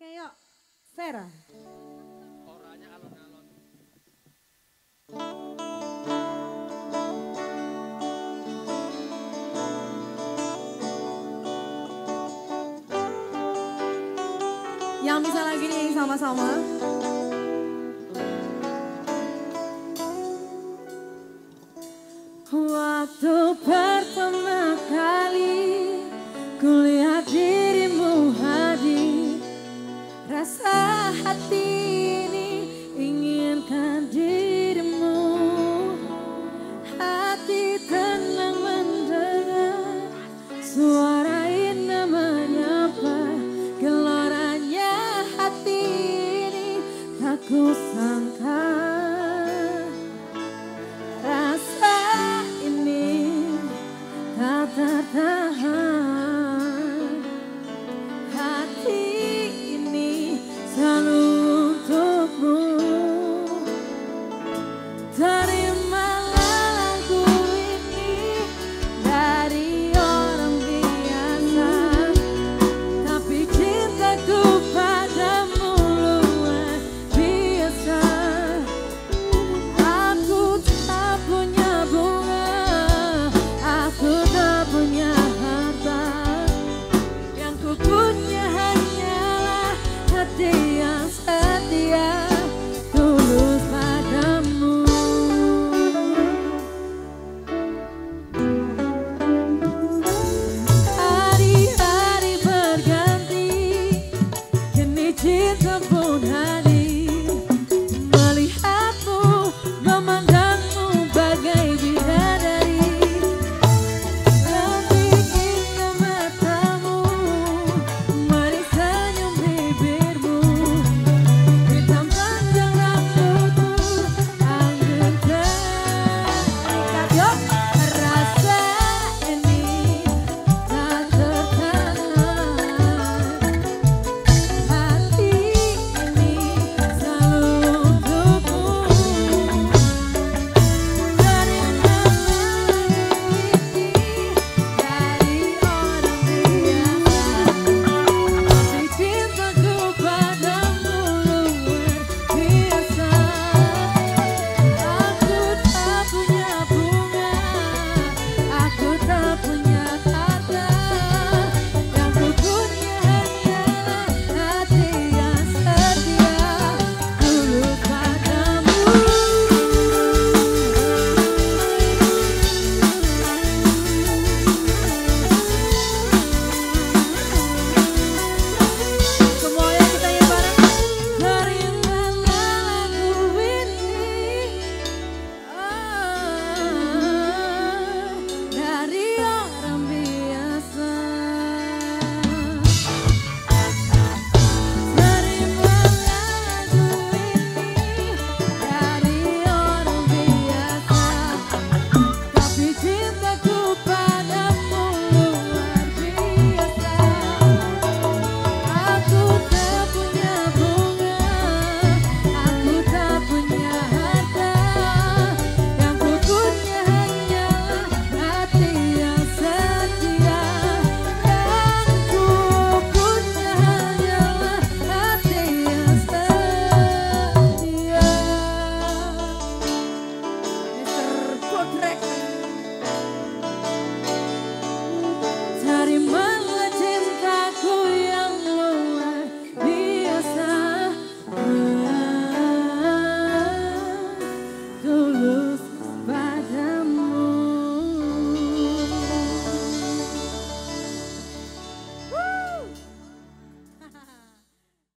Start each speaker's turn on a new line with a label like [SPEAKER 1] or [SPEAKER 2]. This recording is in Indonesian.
[SPEAKER 1] Oke Vera.
[SPEAKER 2] Orangnya alon-alon.
[SPEAKER 1] Yang bisa lagi nih sama-sama. 都散开。